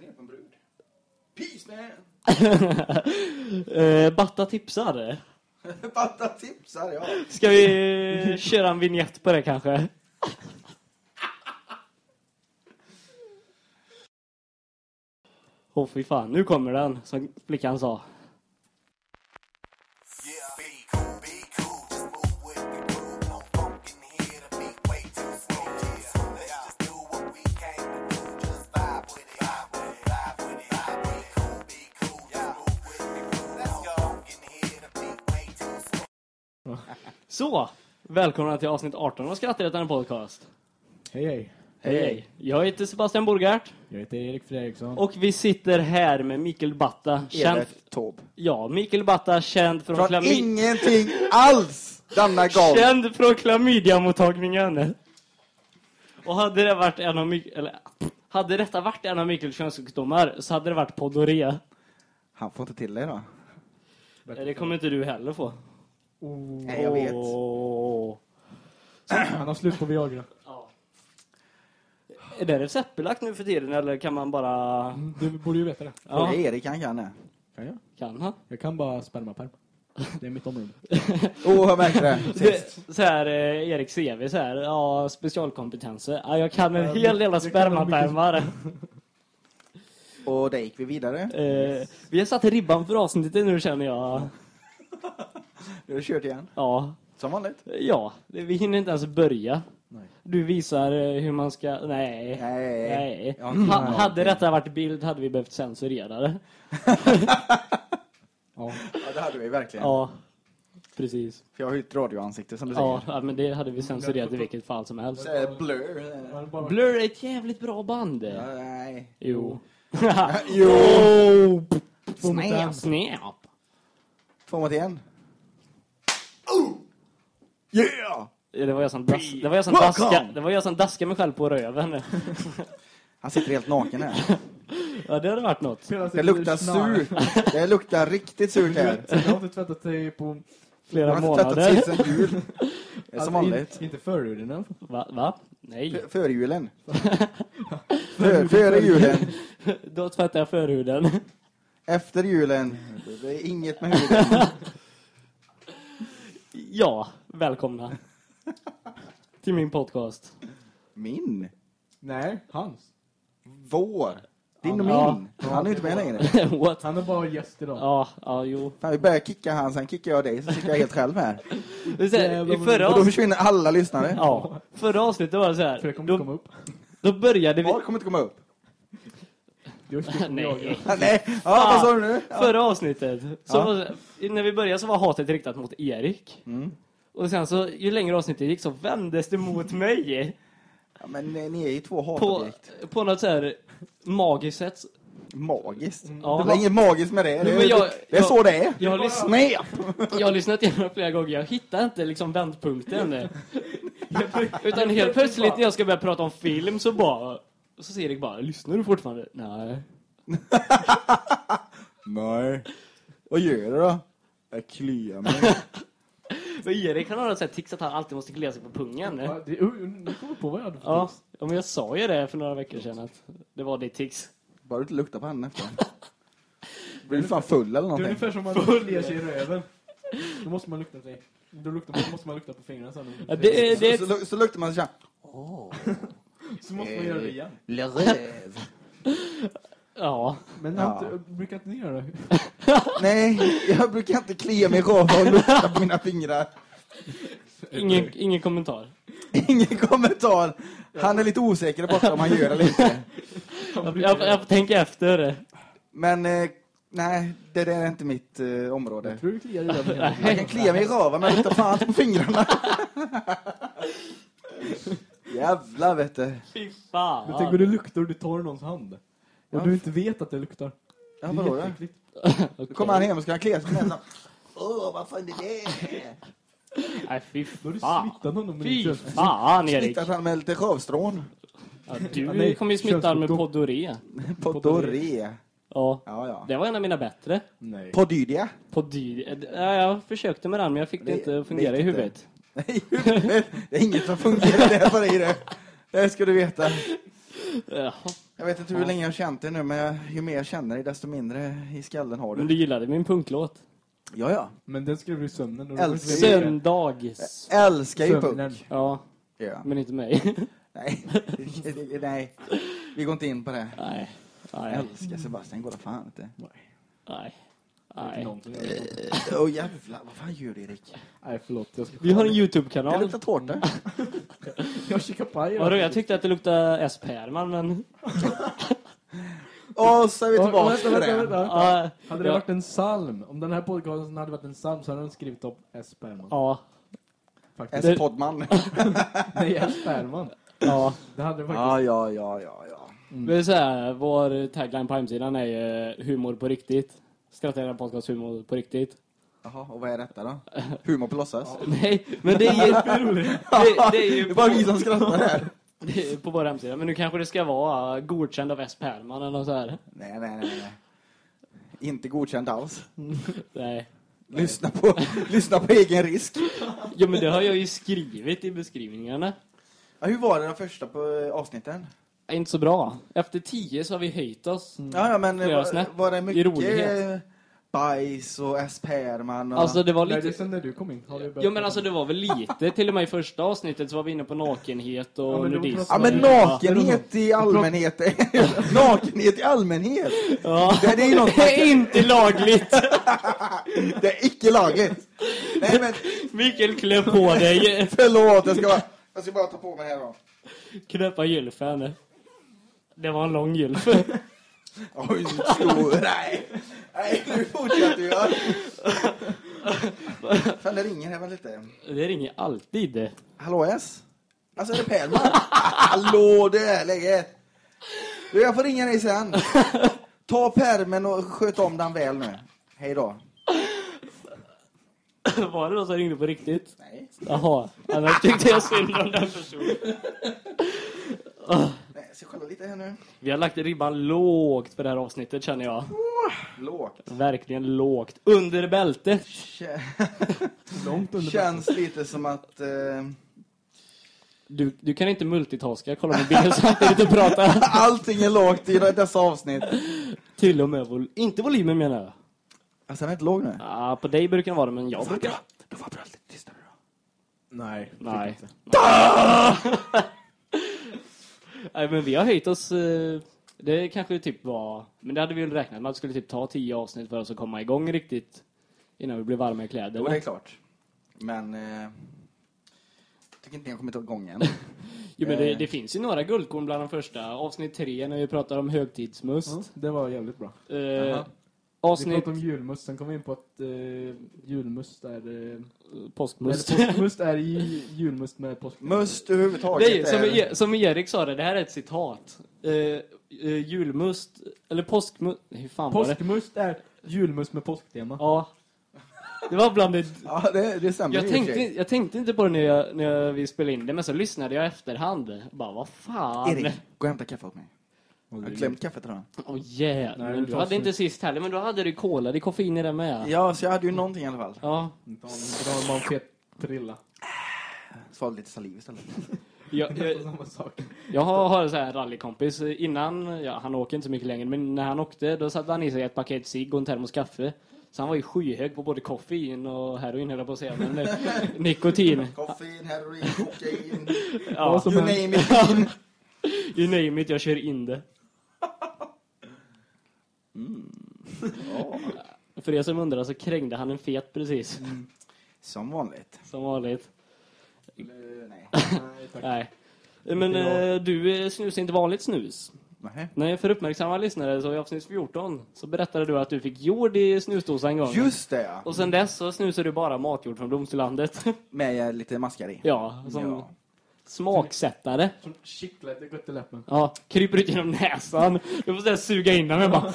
Ser ner på en brud. Peace man! Eh, Batta tipsar. Fatta tipsar, ja. Ska vi köra en vignett på det kanske? Åh fy fan, nu kommer den, som flickan sa. Så, välkomna till avsnitt 18 av Skrattretande podcast. Hej hej, Hej, hej. Jag heter Sebastian Borgart jag heter Erik Fredriksson. och vi sitter här med Mikael Batta. Känd, Taube. ja, Mikael Batta, känd från, Från klamy- ingenting alls denna gång. känd från klamydiamottagningen. Och hade det varit en av Mik- eller, hade detta varit en av Mikaels könssjukdomar så hade det varit podoré. Han får inte till det då. Det kommer inte du heller få. Nej, jag vet. Åh. Han har slut på Viagra. Ja. Är det receptbelagt nu för tiden eller kan man bara... Du borde ju veta det. Ja, Erik, han kan det. Kan jag? kan han? Jag kan bara spermaperm. Det är mitt område. Åh, oh, jag märkte det. Det, så här, eh, Erik CV, så här, ja, specialkompetenser. Ja, jag kan en hel del spermapärmar. Och där gick vi vidare. Eh, vi har satt ribban för avsnittet nu känner jag. Du har kört igen. Ja, Som vanligt. ja vi hinner inte ens börja. Nej. Du visar eh, hur man ska... Nej. Nej. Nej. Ha, någon hade detta varit bild hade vi behövt censurera det. Ja. Ja, det hade vi verkligen. Ja, precis. För jag har ju ett radioansikte som du säger. Ja, ja, men det hade vi censurerat i vilket fall som helst. Blur. Blur är ett jävligt bra band. Ja, nej. Jo. Jo. Snap. snap. Två mot en. Oh! Yeah! Det var jag som, das, det var jag som, Welcome. daska, det var jag som daskade mig själv på röven. Han sitter helt naken här. Ja, det hade varit något. Det luktar surt. Det luktar riktigt surt här. Jag har inte tvättat dig på... Flera Han har inte tvättat månader. sig sen jul. Det är som Alltså, vanligt. in- Inte alla fall. Va? Va? Nej. F- Före julen. För, före julen. Då tvättar jag förhuden. Efter julen. Det är inget med huden. Ja, välkomna. Till min podcast. Min. Nej, hans. Vår. Din och Ja. min. Han är inte med längre. What? Han är bara gäst idag. Ja, ja, jo. Fan, vi börjar kicka han, sen kickar jag dig, så sitter jag helt själv här. Det är så här, Jävlar I förra, Och då försvinner alla lyssnare. ja, förra avsnittet var det så För det här. kommer inte komma Då, upp. då började vi... Var kommer inte komma upp? Nej. Ja, vad sa du nu? Ja. Förra avsnittet, så Ja. var, när vi började så var hatet riktat mot Erik. Mm. Och sen så, ju längre avsnittet gick så vändes det mot mig. Ja, men eh, ni är ju två På, hatobjekt. på något så här magiskt sätt. Magiskt. Ja. Det är inget magiskt med det. Det men jag- det är jag- så det är. Jag har, lyssnat, Nej! jag har lyssnat igenom flera gånger, jag hittar inte liksom vändpunkten. Utan helt plötsligt när jag ska börja prata om film så bara... Så säger Erik bara, lyssnar du fortfarande? Nej. Nej. Vad gör du då? Jag kliar mig. Men Erik han har här tics att han alltid måste klia sig på pungen. Ja, det, uh, nu kommer jag på vad jag hade för Ja, ja, men jag sa ju det för några veckor sedan att det var ditt tics. Bara du inte luktar på henne efter. Blir du fan full eller Det är någonting? ungefär som man kliar sig i röven. Då måste man lukta sig. Då luktar man, måste man lukta på fingrarna sen. Ja, det, är- det, Så, ett- så, så, luktar man så här. Så måste man göra det igen. Le rêve. ja. Men Ja. inte, brukar inte ni göra det? Nej, jag brukar inte klia mig i röven och lukta på mina fingrar. Ingen, ingen kommentar. Ingen kommentar. Han är lite osäker borta om han gör eller inte. Jag, jag, jag får tänka efter. Men eh, nej, det där är inte mitt eh, område. Jag tror du kliar i röven. Jag kan klia mig i röven men jag luktar fan på fingrarna. Jävlar vet du. Fy Men fan. tänk om det luktar och du tar någons hand. Och Ja. du inte vet att det luktar. Ja, det vadå är då? jätteäckligt. Då kommer han hem och ska han klia sig med Åh, vad fan är det? Nej, fy Då har du fan. smittat honom Fy fan, Erik. Smittat han med lite rövstrån? Ja, Ja, du nej, kommer ju smitta honom med podoré. Podoré. Ja. Ja, ja. Det var en av mina bättre. Nej. Podydia. Pody... Ja, jag försökte med den, men jag fick det Det- inte fungera i inte. huvudet. Huvudet. Det är inget som fungerar där på dig det. Det ska du veta. Jag vet inte hur länge jag har känt dig nu, men ju mer jag känner dig, desto mindre i skallen har Men du. du gillade min punklåt? Ja, ja. Men den skrev du i sömnen. Älskar- Söndags. Älskar ju punk. Ja, Ja. men inte mig. Nej. Nej. Vi går inte in på det. Nej. Nej. Älskar Sebastian, går det fan inte. Nej. Inte Nej. någonting. Åh jävlar, vad fan gör du Erik? Nej, förlåt. Jag ska Vi har en Det YouTube-kanal. luktar tårta. Jag kikar paj. Vadå, jag tyckte att det luktade S. Perman, men... Och så är vi tillbaka vänta, till vänta, det. vänta. Ja, Hade det varit en psalm, om den här podcasten hade varit en psalm så hade den skrivit upp S. Perman. Ja, Faktiskt. S. Poddman. Nej, S. Perman. ja. Det hade det faktiskt. Ja, ja, ja, ja, ja. Det är så här, vår tagline på hemsidan är ju humor på riktigt. Skrattar podcast humor på riktigt. Jaha, och vad är detta då? Humor på låtsas? Nej, men det är ju... det, det är ju Det är bara vi som skrattar här. på vår hemsida. Men nu kanske det ska vara godkänd av S. Perman eller något så här. Nej, nej, nej, nej. Inte godkänt alls. Nej. Lyssna på, lyssna på egen risk. Jo, men det har jag ju skrivit i beskrivningarna. Ja, hur var det de första på eh, avsnitten? Inte så bra. Efter tio så har vi höjt oss. Ja, ja, men var, var det mycket rolighet. bajs och S. Perman och... Alltså det var Nej, det är lite... sen när du kom in. Har du börjat Jo men alltså det var väl lite, till och med i första avsnittet så var vi inne på nakenhet och Ja, nudism. Ja, men nakenhet i allmänhet. nakenhet i allmänhet. Ja. Det, det är något Det är inte lagligt! Det är icke lagligt. Nej, men Mikael klä på dig, förlåt. Jag ska, bara, jag ska bara ta på mig det här då. knäppa gylfen. Det var en lång gylf. Oj, stor. Nej. Nej, nu fortsätter jag. Fan, det ringer här väl lite. Det ringer alltid. Hallå S? Alltså är det Perman? Hallå det är läget. Du, jag får ringa dig sen. Ta permen och sköt om den väl nu. Hej då. Var det någon som ringde på riktigt? Nej. Jaha, annars tyckte jag synd om den personen. Ska kolla lite här nu. Vi har lagt ribban lågt för det här avsnittet känner jag. Lågt. Verkligen lågt. Under bältet. Långt under Känns lite som att... Eh, Du, du kan inte multitaska, kolla mobilen samtidigt och prata. allting är lågt i dessa avsnitt. Till och med vol inte volymen menar jag. Alltså, den är inte låg nu. Ja, på dig brukar den vara men jag brukar... Då var bra lite tystare då. Nej. Nej. Nej, men vi har höjt oss... eh, Det kanske typ var... Men det hade vi väl räknat med att det skulle typ ta tio avsnitt för oss att komma igång riktigt. Innan vi blir varma i Jo, det är kläderna. klart. Men... Eh, jag tycker inte jag har kommit igång än. Jo, men det, Eh. det finns ju några guldkorn bland de första. Avsnitt tre när vi pratar om högtidsmust. Ja, det var jävligt bra. Eh, Jaha. Vi avsnitt pratade om julmust, sen kom vi in på att eh, julmust är... Eh, påskmust. eller påskmust är i julmust med påsk. Must överhuvudtaget Nej, som, är... E- som Erik sa det, det här är ett citat. Eh, eh, julmust, eller påskmust, hur fan var det? Påskmust är julmust med påsktema. Ja. Det var bland det... Ja, det, det stämmer Jag tänkte, jag tänkte inte på det när, jag, när jag, vi spelade in det, men så lyssnade jag efterhand. Bara, vad fan? Erik, gå och hämta kaffe åt mig. Har glömt kaffet redan. Åh jävlar. Nej, Men det du hade inte sist heller, men då hade du cola, det är koffein i det med. Ja, så jag hade ju någonting i alla fall. Ja. Inte aning, man en fet trilla. Svalde lite saliv istället. Jag, jag, sak. jag har, har en sån här rallykompis. Innan, ja, han åker inte så mycket längre, men när han åkte, då satte han i sig ett paket cigg och en termos kaffe. Så han var ju skyhög på både koffein och heroin, höll på att säga. Men eh, nikotin. Koffein, heroin, kokain, Ja, you name it. you name it, jag kör in det. För er som undrar så krängde han en fet precis. Som vanligt. Som vanligt. Eller, nej. Nej. Nej. Men eh, du eh, snusar inte vanligt snus. Nej. Nej, för uppmärksamma lyssnare så i avsnitt 14 så berättade du att du fick jord i snusdosan en gång. Just det, ja. Och sen dess så snusar du bara matjord från Blomsterlandet. Med lite maskar i. ja, som Ja. Smaksättare. Som kittlar lite gott i läppen. Ja, kryper ut genom näsan. Du får såhär suga in den men bara...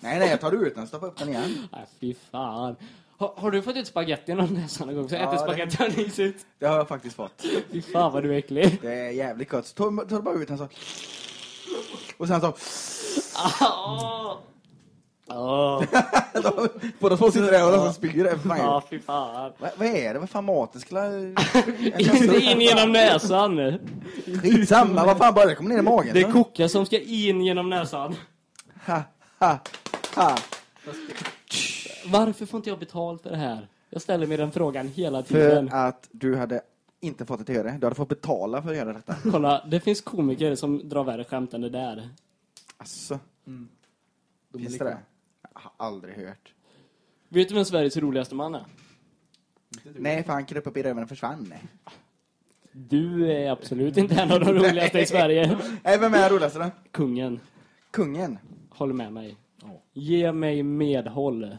Nej, nej, jag tar ut den och stoppar upp den igen. Nej, fy fan. Har, har du fått ut spagetti genom näsan någon gång? Så Ja, äter det- spagetti har ni ut. Det har jag faktiskt fått. Fy fan vad du är äcklig. Det är jävligt gott. Så tar tar bara ut den så. Och sen så. Ah, Ja, Båda två sitter där och nästan spyr. Är fan- ja fy fan. Vad, vad är det? Vad fan maten skulle... Inte in genom näsan. Skitsamma, vad fan bara det kommer ner i magen. Det är koka som ska in genom näsan. Ha, ha, ha. Varför får inte jag betalt för det här? Jag ställer mig den frågan hela För tiden. att du hade inte fått göra det. Du hade fått betala för att göra detta. Kolla, det finns komiker som drar värre skämt än det där. Alltså, De är finns det aldrig hört. Vet du vem Sveriges roligaste man är? Nej, för han kröp upp i röven och försvann. Du är absolut inte en av de roligaste i Sverige. Nej, vem är roligast då? Kungen, Kungen? håll med mig. Ge mig medhåll.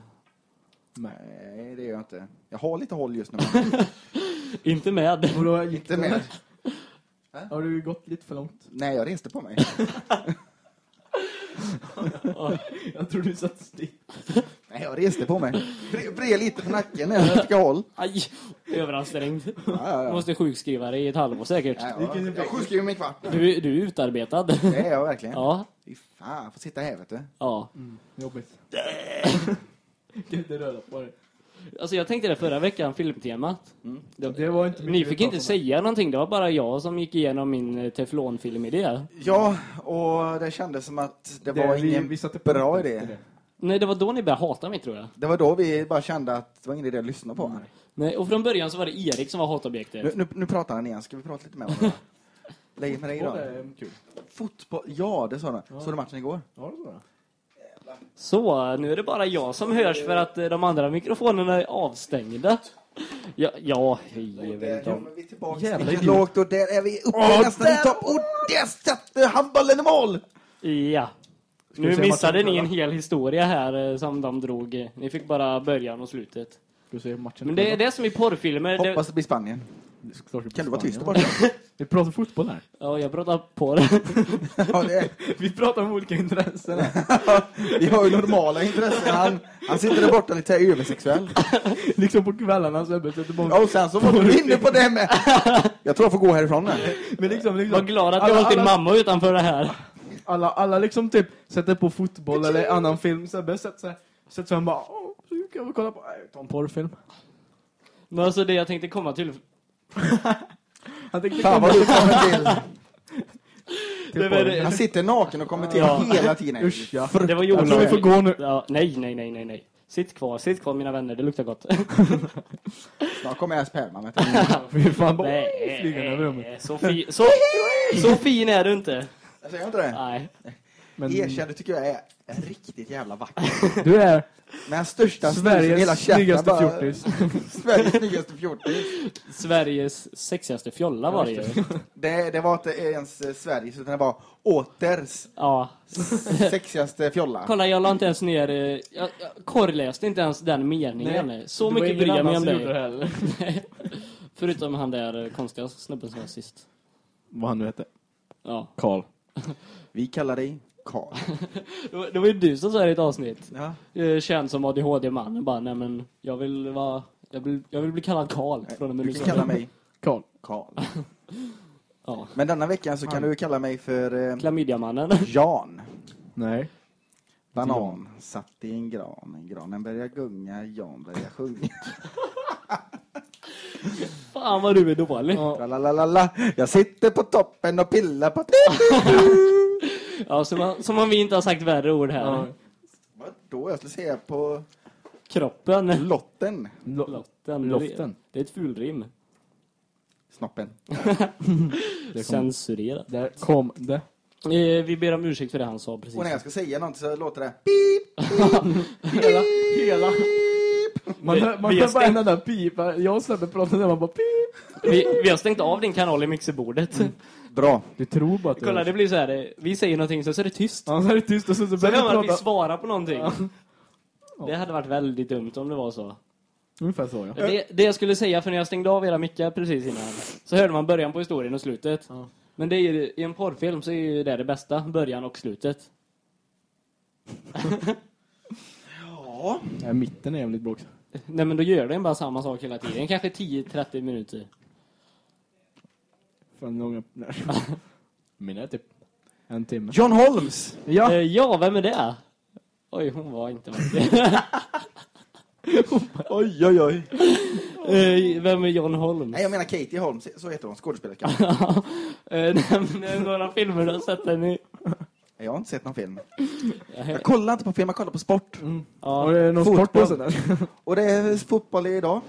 Nej, det gör jag inte. Jag har lite håll just nu. Inte med. Och då gick Inte med. Har du gått lite för långt? Nej, jag reste på mig. Jag tror du satt still. Nej, jag reste på mig. Bre, bre lite på nacken. Jag fick håll. Aj, överansträngd. Ja, ja, ja. Måste sjukskriva dig i ett halvår säkert. Ja, ja. Jag sjukskriver mig kvart. Du, du är utarbetad. Det är jag verkligen. Ja, Fy fan, jag får sitta här vet du. ja. Jobbigt. Kan inte röra på dig. Alltså jag tänkte det förra veckan, filmtemat. Det, Det var inte ni vi fick inte om. säga någonting, det var bara jag som gick igenom min eh, teflonfilmidé. Ja, och det kändes som att det, var vi- ingen vi satte punkt bra idé. det. Nej, det var då ni började hata mig tror jag. Det var då vi bara kände att det var ingen idé att lyssna på. Nej, och från början så var det Erik som var hatobjektet. Nu, nu, nu pratar han igen, ska vi prata lite med varandra? Läget med dig Ja, det är kul. Fotboll, ja det sa du. Såg du matchen igår? Ja, det var det. Så, nu är det bara jag som hörs för att eh, de andra mikrofonerna är avstängda. Ja, ja hej, inte om... vi är tillbaka. Jävla lågt och där är vi uppe nästan i topp. Och där satte handbollen i mål! Ja. Nu missade ni en hel historia här eh, som de drog. Ni fick bara början och slutet. Ska vi se matchen? Men det är det som i porrfilmer. Hoppas det blir Spanien. Det Kan du vara tyst bara? Vi pratar fotboll här. ja, jag pratar på det. Ja, det är. Vi pratar om olika intressen. Vi har ju normala intressen. Han, han sitter där borta lite översexuell. liksom på kvällarna så Ebbe sätter. Ja, och sen så var du inne på det med. Jag tror jag får gå härifrån nu. Men liksom, liksom Var glad att alla, jag har din alla, mamma utanför det här. alla, alla liksom typ sätter på fotboll eller annan film. Sebbe sätter sig, sätter sig och bara Åh, så kan vi kolla på en porrfilm. Men alltså det jag tänkte komma till. Han tänkte Fan vad du kommer till. Det var det, Han sitter naken och kommenterar Ja. hela tiden. Usch, ja. det var Jag tror vi får Jonas. gå nu. Ja, nej, nej, nej, nej, nej. Sitt kvar, sitt kvar mina vänner, det luktar gott. Snart kommer jag sperma. Fy fan, bara flyger över rummet. Nej, så, fi, så, så fin är du inte. Jag säger inte det. Nej. Men Erkänn, du tycker jag är riktigt jävla vacker. du är Med den största hela Sveriges käften, snyggaste bara- fjortis. Sveriges snyggaste fjortis. Sveriges sexigaste fjolla var det ju. Det, det var inte ens eh, Sveriges, utan det var åters Ja. sexigaste fjolla. Kolla, jag la inte ens ner... eh, Jag, jag korrläste inte ens den meningen. Så mycket bryr jag mig om dig. Nej. Förutom han där eh, konstiga snubben som var sist. Vad han nu hette. Ja. Karl. Vi kallar dig Karl. Det var, ju du som sa det i ett avsnitt. Ja. Eh, Känd som ADHD-man. Bara, nej men, jag vill vara... Jag vill, jag vill bli kallad Karl. Från och med Du kan kalla mig Karl. Karl. Ja. Men denna veckan så kan du kalla mig för eh, Klamydiamannen. Jan. Nej. Banan satt i en gran. Granen börjar gunga, Jan börjar sjunga. Fan vad du är dålig. Ja. Lalalala. Jag sitter på toppen och pillar på... Ja, som, om- som om vi inte har sagt värre ord här. Ja. Vadå? Jag skulle säga på Kroppen. lotten. Lo- Lotten. Loften. Det är ett fulrim. Snoppen. Det kom, Censurerat. där kom det. Eh, vi ber om ursäkt för det han sa precis. Och när jag ska säga något så låter det pip, Hela, hela. Man, Vi- hör, man vi hör bara stängt- en enda pipa. Jag och Sebbe pratar där man bara pip. Vi, vi har stängt av din kanal i mixerbordet. Bra. Du tror bara att Kolla, det blir så här. Vi säger någonting, så är det tyst. Ja, så är det tyst och så, så Så börjar hör man att vi vi prata. svarar på någonting. Ja. Det hade varit väldigt dumt om det var så. Ungefär så ja. Det, det jag skulle säga, för när jag stängde av era mickar precis innan, så hörde man början på historien och slutet. Ja. Men det är ju, i en porrfilm så är ju det det bästa, början och slutet. Ja. Nej, mitten är jävligt bra också. Nej men då gör den bara samma sak hela tiden, kanske 10-30 minuter. Fan, långa... Mina är typ en timme. John Holmes. Ja, Eh, ja, vem är det? Oj, hon var inte vacker. Oj, oj, oj. Eh, Vem är John Holmes? Nej, jag menar Katie Holmes. Så heter hon, skådespelerska. Eh, Nämn några filmer du har sett den i. Jag har inte sett någon film. Jag kollar inte på film, jag kollar på sport. Ja. Och det är någon Fotboll. sport på. Och det är fotboll idag.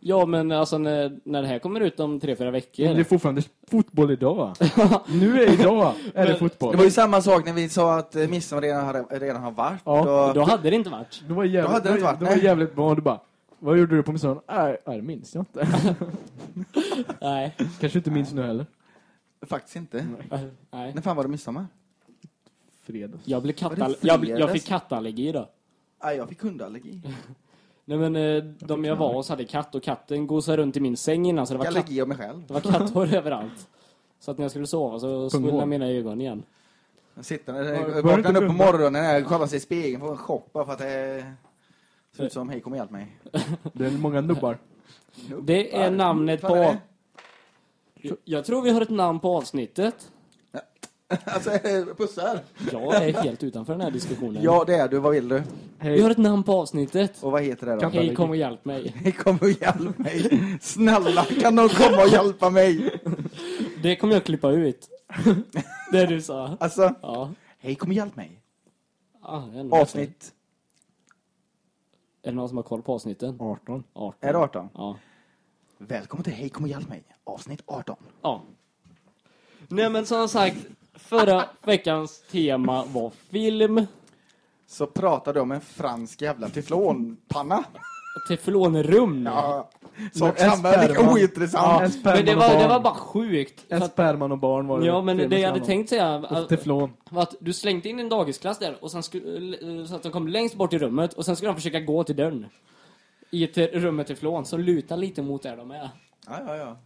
ja, men alltså när, när det här kommer ut om tre, fyra veckor. Det är fortfarande fotboll idag. nu är idag är det Det fotboll. var ju samma sak när vi sa att midsommar redan har, redan har varit. Ja, Då hade det inte varit. Det var jävligt, Då hade det inte det var, varit, det var nej. jävligt bra. Du bara, vad gjorde du på midsommar? Nej, nej, det minns jag inte. Nej. Kanske inte minns nu heller. Faktiskt inte. Nej. När fan var det midsommar? Fredags. Jag, blev kattal- jag, jag fick kattallergi då. Nej, jag fick hundallergi. Nej men eh, de jag var hos hade katt och katten gosade runt i min säng innan så det var, katt, Allergi av mig själv. det var katthår överallt. Så att när jag skulle sova så svullnade mina ögon igen. Jag sitter vaknar upp på morgonen när jag kollar sig i spegeln får en chock bara för att det ser ut som hej kom och hjälp mig. Det är många nubbar. Det är namnet på... Jag tror vi har ett namn på avsnittet. Alltså, pussar? Jag är helt utanför den här diskussionen. Ja, det är du. Vad vill du? Vi har ett namn på avsnittet. Och vad heter det då? Hej, kom och hjälp mig. Hej, kom och hjälp mig. Snälla, kan någon komma och hjälpa mig? Det kommer jag klippa ut. Det du sa. Alltså, Ja. hej, kom och hjälp mig. Ah, Avsnitt. Är det någon som har koll på avsnitten? 18. 18. Är det 18? Ja. Välkommen till Hej, kom och hjälp mig. Avsnitt 18. ja. Nej men som sagt, förra veckans tema var film. Så pratar du om en fransk jävla teflonpanna. Teflonrum. Ja, sak en sperma. ointressant. En sperman Men det var, det var bara sjukt. En att, sperman och barn var det. ja men det jag hade tänkt säga att, Teflon. att du slängde in en dagisklass där och sen skulle, så att de kom längst bort i rummet och sen skulle de försöka gå till dörren. I ett rum med teflon, så luta lite mot där de är. Ja, ja, ja.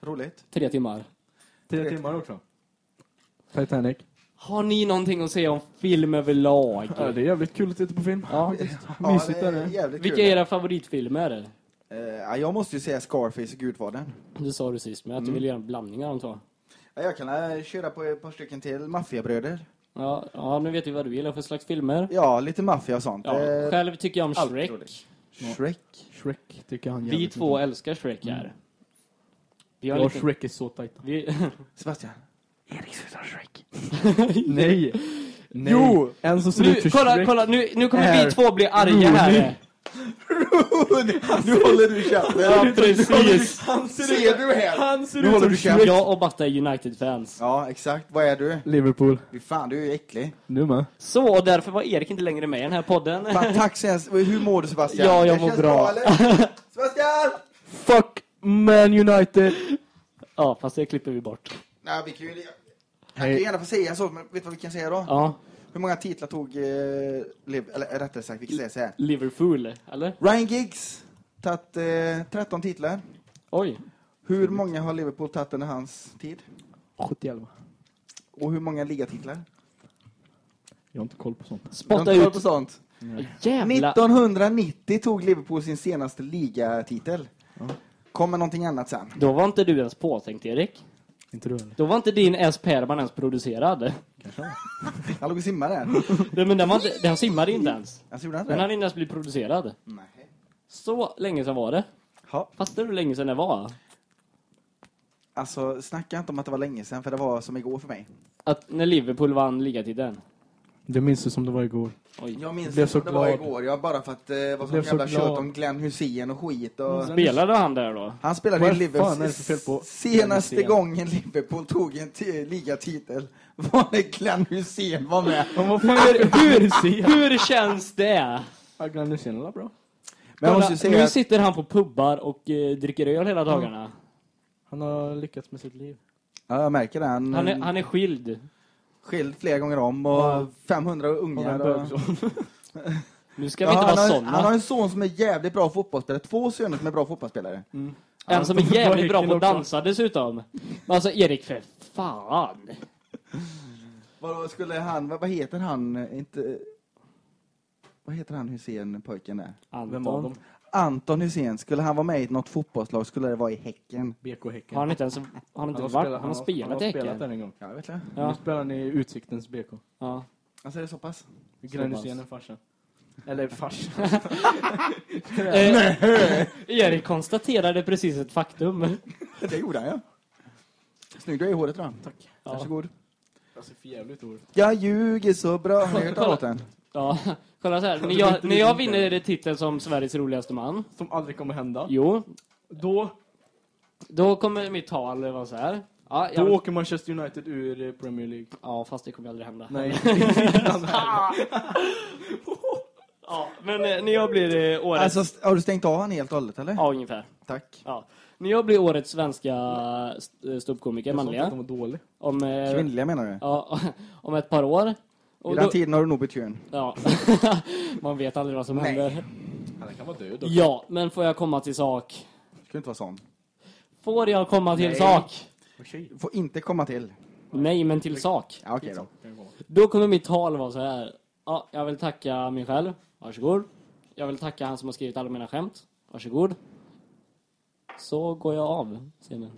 Roligt. Tre timmar. Tio timmar också. Titanic. Har ni någonting att säga om film överlag? Ja, det är jävligt kul att titta på film. Ja. Mysigt ja, är det är det. jävligt Vilka kul. är era favoritfilmer? Eh, ja, jag måste ju säga Scarface och Gudfadern. Det sa du sist, men att du vill göra en blandning av de två. Ja, jag kan eh, köra på ett par stycken till maffiabröder. Ja, ja, nu vet vi vad du gillar för slags filmer. Ja, lite maffia och sånt. Ja, Eh, själv tycker jag om allt Shrek. roligt. Shrek. Shrek tycker han Vi jävligt två mycket. älskar Shrek här. Vi Ja, har lite... Shrek är så tajt. Vi... Sebastian. Erik slutar Shrek. Nej. Nej. Jo. En som ser nu, ut för kolla, Shrek. kolla, nu, nu kommer är vi två bli arga här. rolig. nu håller du käften. Ja, precis. Ser du här? Han ser Nu ut håller som du Shrek. Jag och Batta är United-fans. Ja, exakt. Vad är du? Liverpool. Fy fan, du är ju äcklig. Nu med. Så, och därför var Erik inte längre med i den här podden. Fan, tack så hemskt. Hur mår du Sebastian? Ja, jag Det mår bra. eller? Sebastian! Fuck Man United. Ja, fast det klipper vi bort. Nej, vi kan ju... Jag kan gärna få säga så, men vet du vad vi kan säga då? Ja, Hur många titlar tog... Eh, Liv, eller rättare sagt, vi kan säga så här. Liverpool, eller? Ryan Giggs, tagit eh, 13 titlar. Oj. Hur många har Liverpool tagit under hans tid? 71. Och hur många ligatitlar? Jag har inte koll på sånt. Spotta ut. på sånt. Jävla... 1990 tog Liverpool sin senaste ligatitel. Kommer någonting annat sen? Då var inte du ens påtänkt, Erik. Inte du heller? Då var inte din S. Perman ens producerad. Han låg och simmade där. Nej, men den, var inte, den simmade inte ens. Alltså, gjorde han Den hade det? inte ens blivit producerad. Nej. Så länge sedan var det. Ja. Fattar du hur länge sedan det var? Alltså, snacka inte om att det var länge sedan, för det var som igår för mig. Att när Liverpool vann ligatiteln. Det minns du som det var igår. Oj. Jag minns det som så det var igår, ja, bara för att det var sån så jävla kött om Glenn Hussein och skit. Och... Spelade han där då? Han spelade i Liverpool. Senaste gången Liverpool tog en ligatitel var när Glenn Hussein var med. Men vad fan hur, hur, Hur känns det? Ja, Glenn Hysén är bra. Men jag måste Kolla, nu att, sitter han på pubbar och eh, dricker öl hela dagarna. Han har lyckats med sitt liv. ja, jag märker det. Han, Han är, han är skild. Skild flera gånger om och Ja. 500 Han ungar. Och... Nu ska Ja, vi inte han, vara såna. han har en son som är jävligt bra fotbollsspelare. Två söner som är bra fotbollsspelare. En som är jävligt bra på att dansa dessutom. Men alltså Erik, för fan. Vad skulle han, vad, vad heter han, inte... Vad heter han Hussein, pojken där? Vem av Anton. Anton Hussein, skulle han vara med i något fotbollslag skulle det vara i Häcken. BK Häcken. Har han inte ens har han inte varit? han har spelat i Han har spelat Häcken. där en gång. Ja, jag vet det. Nu Ja. spelar han i Utsiktens BK. ja. Alltså är det så pass? Gränniscenen farsan. Eller farsan. Eh, Erik konstaterade precis ett faktum. Det gjorde han ja. Snygg du är i håret då. Tack. Ja. Varsågod. Jag ser för jävligt ord. Jag ljuger så bra. Har ni hört låten? Ja, kolla så här. När Det jag, när jag vinner titeln som Sveriges roligaste man, Som aldrig kommer hända. jo, Då, då kommer mitt tal vara så här. Ja, då jag, åker Manchester United ur eh, Premier League. ja, fast det kommer aldrig hända. Nej. Ja, men eh, när jag blir eh, årets... Alltså, st- har du stängt av han helt och hållet eller? ja, ungefär. Tack. Ja. När jag blir årets svenska st- ståuppkomiker, Jag sa inte att manliga, de var dålig. om, eh, Kvinnliga menar du? ja, om ett par år. Och den då, tiden har du nog bytt kön. ja, man vet aldrig vad som Nej. händer. Han kan vara död Ja, men får jag komma till sak? Ska inte vara sån. Får jag komma till Nej. sak? Får inte komma till. Nej, men till sak. Ja, okej då. Då kommer mitt tal vara så här. Ja, jag vill tacka mig själv. Varsågod. Jag vill tacka han som har skrivit alla mina skämt. Varsågod. Så går jag av scenen.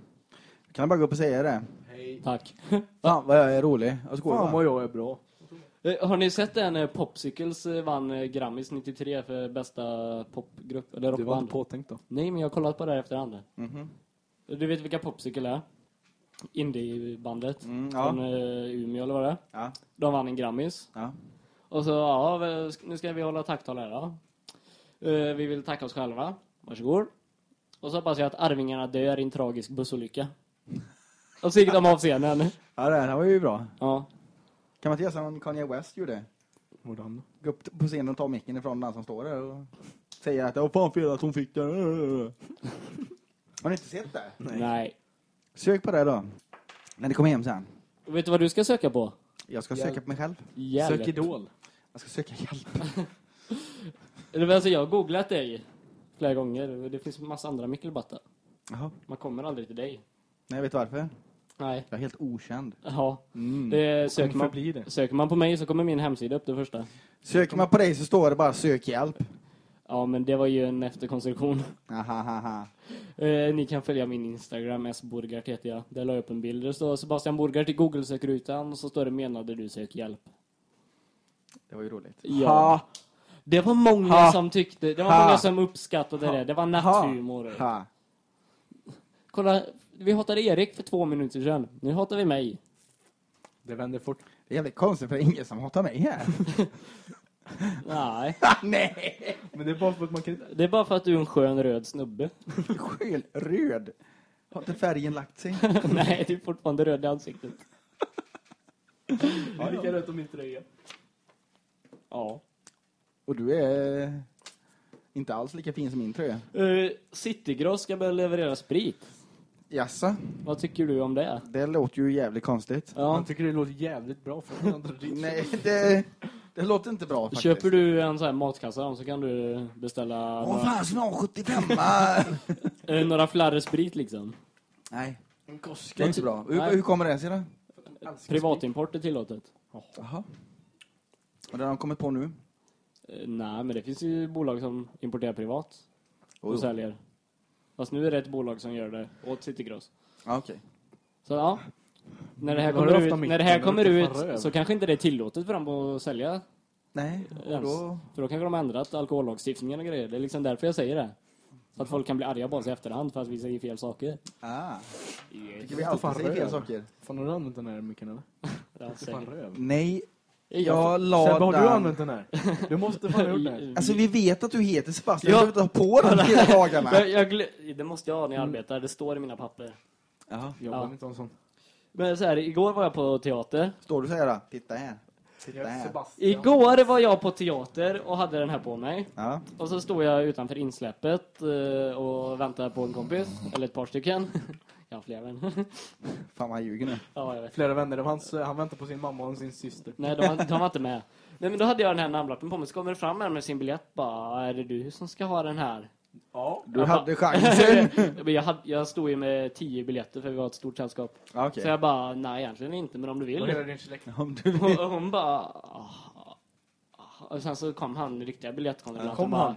Kan jag bara gå upp och säga det? Hej. Tack. Fan vad jag är rolig. Fan det vad jag är bra. Eh, Har ni sett den eh, Popsicles eh, vann Grammis 93 för bästa popgrupp eller Det var rockband? inte påtänkt då. Nej, men jag har kollat på det här efterhand. Mhm. Du vet vilka Popsicle är? Indiebandet Mm, ja. från Umeå eller vad det är. Ja. De vann en Grammis. Ja. Och så, ja, nu ska vi hålla tacktal här då. Vi vill tacka oss själva. Varsågod. Och så hoppas jag att Arvingarna dör i en tragisk bussolycka. Och så gick de av scenen. ja, det här var ju bra. Ja. Kan man inte göra som Kanye West gjorde? Hvordan? Gå upp på scenen och ta micken ifrån den som står där och säga att det var fan fel att hon fick det. Har ni inte sett det? Nej. Sök på det då. När ni kommer hem sen. Och vet du vad du ska söka på? Jag ska Hjälp. söka på mig själv. Hjälp. Sök Idol. Jag ska söka hjälp. Alltså, jag har googlat dig flera gånger. Det finns massa andra Mikkelbatta. Jaha. Man kommer aldrig till dig. Nej, vet du varför? Nej. Jag är helt okänd. Ja. Mm. Det söker, man, det. söker man på mig så kommer min hemsida upp det första. Söker man på dig så står det bara sök hjälp. Ja, men det var ju en efterkonstruktion. Eh, ni kan följa min Instagram, sborgart heter jag. Där la jag upp en bild. Det står Sebastian Borgart i Google-sökrutan och så står det menade du sök hjälp. Det var ju roligt. Ja. Det var många Ha. som tyckte, det var Ha. många som uppskattade det. Det var natthumor. Ha. Kolla, vi hatade Erik för två minuter sedan. Nu hatar vi mig. Det vänder fort. Det är jävligt konstigt för det är ingen som hatar mig här. Nej, Nej! Men det är bara för att man kan inte... det är bara för att du är en skön röd snubbe. Skön röd. Har inte färgen lagt sig? Nej, du är fortfarande röd i ansiktet. Ja, lika rätt om min tröja. Ja. Och du är inte alls lika fin som min tröja. Uh, Citygross ska börja leverera sprit. Jassa, Vad tycker du om det? det låter ju jävligt konstigt. Ja. Man tycker det låter jävligt bra för Nej, det, det låter inte bra faktiskt. Köper du en sån här matkassa så kan du beställa Åh några, fan, jag har 75 eh, några flarre sprit liksom. Nej, En det är inte bra. Hur, Nej. hur kommer det sig då? Privatimport är tillåtet. Jaha. Och det har de kommit på nu? Eh, nej, men det finns ju bolag som importerar privat och Oh. säljer. Fast nu är det ett bolag som gör det åt Citygross. Ja, okej. Så ja. När det här kommer ut, micken när det här kommer ut så kanske inte det är tillåtet för dem att sälja Nej, då... För då kanske de har ändrat alkohollagstiftningen och grejer. Det är liksom därför jag säger det. Så att folk kan bli arga på oss i efterhand för att vi säger fel saker. Ah, tycker vi alltid säger fel saker? Fan, har du använt den här micken eller? Ja, säkert. Nej, Jag, jag la Sebbe, har den... du använt den här? Du måste fan ha gjort det. Alltså vi vet att du heter Sebastian, Ja. du behöver ha på den hela dagarna. jag, jag, det måste jag ha när jag arbetar. Det står i mina papper. Jaha. Jobbar Ja. inte ha en sån. Men så här, igår var jag på teater. Står du så här då? Titta här. Titta här. Sebastian. Igår var jag på teater och hade den här på mig. Ja. Och så stod jag utanför insläppet eh, och väntade på en kompis. Eller ett par stycken. Jag har fler vänner. Fan vad han ljuger nu. ja, jag vet. Flera vänner. Det var hans, han väntar på sin mamma och sin syster. Nej, de, var- de var inte med. Nej, men då hade jag den här namnlappen på mig. Så kommer det fram här med sin biljett. Bara, är det du som ska ha den här? Ja. Du Jag hade bara- chansen. Men jag, hade, jag stod ju med tio biljetter för vi var ett stort sällskap. Ja, Okej. Så jag bara, nej egentligen inte, men om du vill. Och hela din släkt. Om du Och, och hon bara... "Ah, ah." Och sen så kom han, riktiga biljettkontrollanten. Kom bara, han?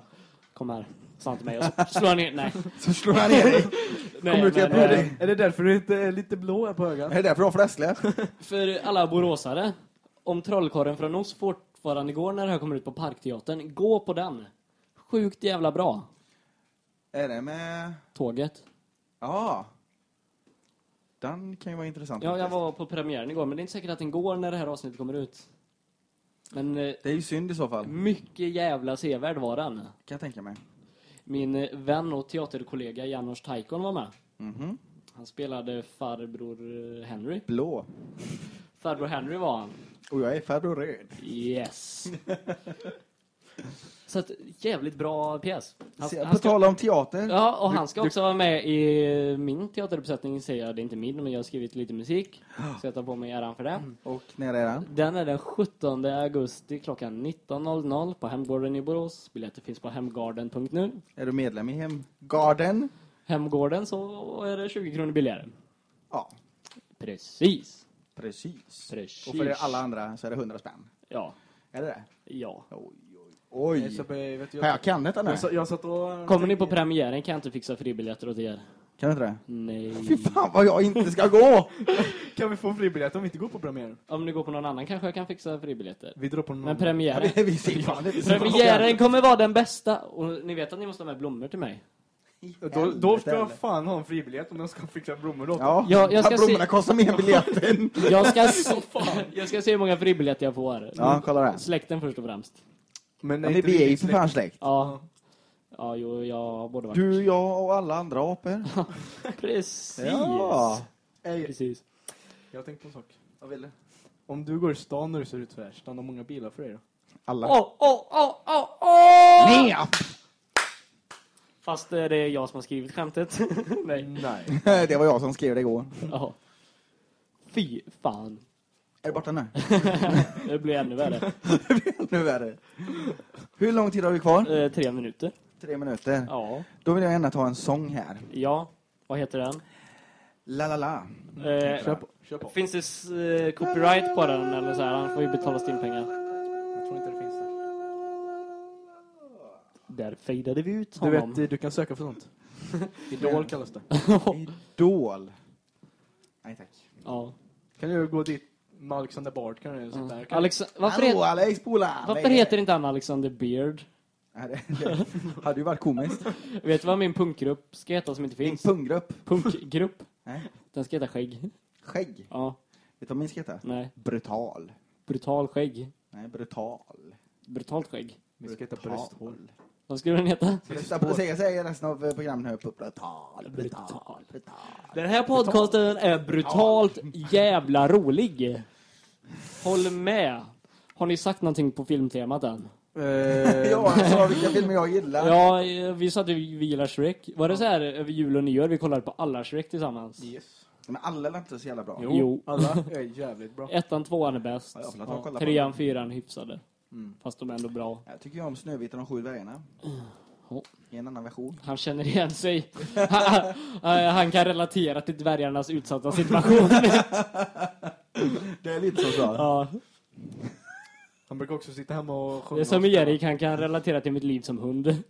Kom här, sa han till mig. Och så slår han ner. Nej. så slår han ner dig. nej Kommer du till men, dig? Är det därför du inte är lite blå här på ögat? Är det därför du har fläskläpp? För alla boråsare. om Trollkarlen från Oz fortfarande går när det här kommer ut på Parkteatern, gå på den. Sjukt jävla bra. Är det med... Tåget. Ja. Den kan ju vara intressant. Ja, jag var på premiären igår, men det är inte säkert att den går när det här avsnittet kommer ut. Men eh, Det är ju synd i så fall. mycket jävla sevärd var den. Kan jag tänka mig. Min eh, vän och teaterkollega Janos Taikon var med. Mhm. Han spelade farbror eh, Henry. Blå. Farbror Henry var han. Och jag är farbror röd. Yes. Så att, jävligt bra pjäs. Han, Se, han På ska, tal om teater. ja, och han ska också vara med i min teateruppsättning, säger jag. Det är inte min, men jag har skrivit lite musik. Så jag tar på mig äran för det. Och när är den? Den är den 17 augusti klockan 19.00 på Hemgården i Borås. Biljetter finns på hemgarden.nu. Är du medlem i Hemgarden? Hemgården så är det 20 kronor billigare. Ja, Precis. precis. Precis. Och för alla andra så är det 100 spänn. Ja. Är det det? Ja. Oj, oj, Nej, oj. så, eh, vet du, Ja, jag kan detta nu. jag, jag satt och... Kommer ni på premiären kan jag inte fixa fribiljetter åt er. Kan du inte det? Nej. Fy fan vad jag inte ska gå! Kan vi få en fribiljett om vi inte går på premiären? Om ni går på någon annan kanske jag kan fixa fribiljetter. Vi drar på någon Men premiären, vi ser fan premiären kommer vara den bästa. Och ni vet att ni måste ha med blommor till mig. Då, då ska jag fan ha en fribiljett om jag ska fixa blommor då. Ja, Ja, jag ska blommorna se- kostar mer biljetten. Jag ska, se, jag ska se hur många fribiljetter jag får. Ja, kolla det. Släkten först och främst. Men men vi är ju för fan släkt. Ja. Ja, jo, jag har både varit... Du, jag och alla andra apor. Precis. Ja. Ej, Precis. jag tänkte på en sak. Vad vill du? Om du går i stan och du ser ut så här, stannar många bilar för dig då? Alla. Åh, åh, åh, åh, åh! Nej! Fast eh, det är jag som har skrivit skämtet. Nej. Nej. Det var jag som skrev det igår. Ja. Fy fan. Är det borta nu? Det blir ännu värre. nu är det. Hur lång tid har vi kvar? Eh, tre minuter. Tre minuter. Ja. Då vill jag gärna ta en sång här. Ja. Vad heter den? La la la. Eh, Kör på. Kör på. finns det eh, copyright på den eller så här? Han får ju betala stimpengar. Jag tror inte det finns det. Där fejdade vi ut Du honom. vet, eh, du kan söka för sånt. Idol kallas det. Idol. Nej tack. ja. Kan du gå dit Alexander Bard kan du sitta där. Alex, varför, Hallå het, Alex Pola! varför heter inte han Alexander Beard? Nej, det, det hade ju varit komiskt. Vet du vad min punkgrupp ska heta som inte Min finns? punggrupp. Punkgrupp. Nej. Den ska heta Skägg. Skägg. Ja. Vet du vad min ska heta? Nej. Brutal. Brutal skägg. Nej, brutal. Brutalt skägg. Vi ska heta brösthål. Vad skulle den heta? Säga säga- säga resten av eh, programmet här. Brutal, brutal, brutal. Den här podcasten är brutalt jävla rolig. Håll med. Har ni sagt någonting på filmtemat än? Eh, Ja, han sa vilka filmer jag gillar. Ja, eh, vi sa att vi gillar Shrek. Var det så här över jul och nyår vi kollade på alla Shrek tillsammans? Yes. Men alla är inte så jävla bra. Jo, alla är jävligt bra. Ettan, tvåan är bäst. Ja, jag på Trean, fyran hyfsade. Mm. Fast de är ändå bra. Jag tycker ju om Snövit och de sju dvärgarna. Ja. I en annan version. Han känner igen sig. Han kan relatera till dvärgarnas utsatta situation. Det är lite så bra. ja. Han brukar också sitta hemma och Det sjunga. är som. Erik, han kan relatera till mitt liv som hund.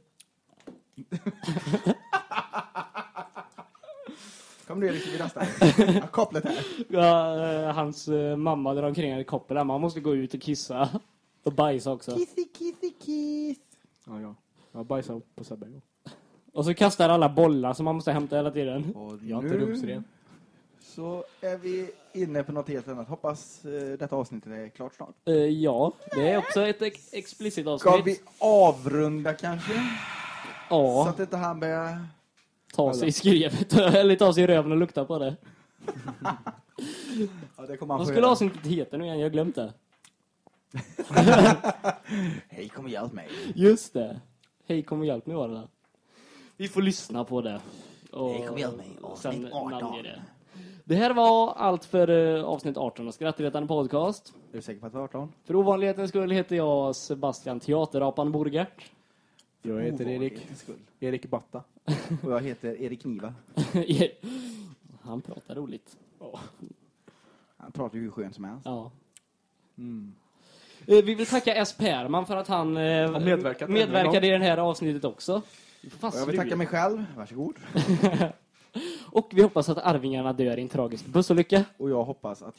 Kom du Erik, vi rastar. Ja, Kopplet här. Ja, eh, hans eh, mamma drar omkring i koppel där. Man måste gå ut och kissa. Och bajsa också. Kissy, kissy, kiss. Ja, ja. Jag bajsade på Sebbe. Och så kastar alla bollar som man måste hämta hela tiden. Och Jag har inte nu rumsren. Så är vi inne på något helt annat. Hoppas eh, detta avsnittet är klart snart. Eh, ja, det är också ett ex explicit Ska avsnitt. vi avrunda kanske? Så Ja, att inte han börjar... ta sig i skrevet. Eller ta sig i röven och lukta på det. Ja, det kommer han Vad skulle avsnittet heta nu igen? Jag har glömt det. Hej, kom och hjälp mig. Just det. Hej, kom och hjälp mig var det där. Vi får lyssna på det. Och Hej, kom och hjälp mig. Avsnitt sen 18. Det. Här var allt för eh, avsnitt 18 av Skrattretande podcast. Är du säker på att det var 18? För ovanlighetens skull heter jag Sebastian Teaterapan Borgert. Jag heter Erik. Ovanlighetens skull. Erik Batta. Och jag heter Erik Niva. Han pratar roligt. Han pratar ju hur skönt som helst. Ja. Mm. Eh, Vi vill tacka S. Perman för att han eh, Har medverkat ännu en medverkade i det här avsnittet också. Vi får fan Och jag vill sluta. tacka mig själv. Varsågod. Och vi hoppas att Arvingarna dör i en tragisk bussolycka. Och jag hoppas att